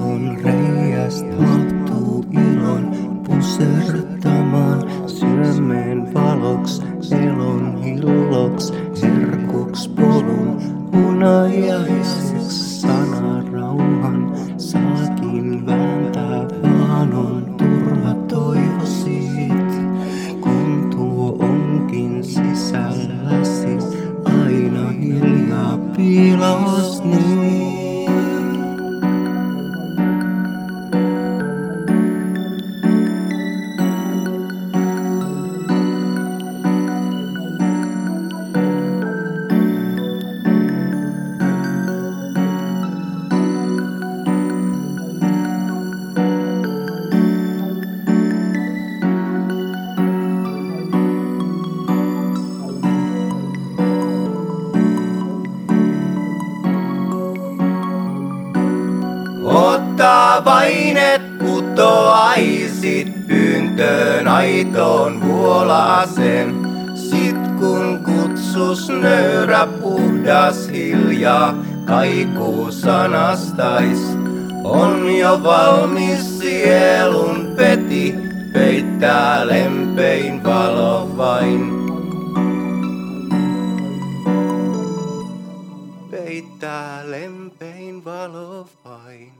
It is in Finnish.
Pienes toivon reiäst mahtuu ilon pusertamaan syömeen valoks, elon hilloks, herkuks polun, unajaiseksi sana rauhan saakin vääntää vaan on turha toivo kun tuo onkin sisälläsi aina hiljaa piilos niin. Et putoaisit pyyntöön aitoon vuolaaseen. Sit kun kutsus nöyrä puhdas hiljaa kaikuu sanastais. On jo valmis sielun peti, peittää lempein valo vain. Peittää lempein valo vain.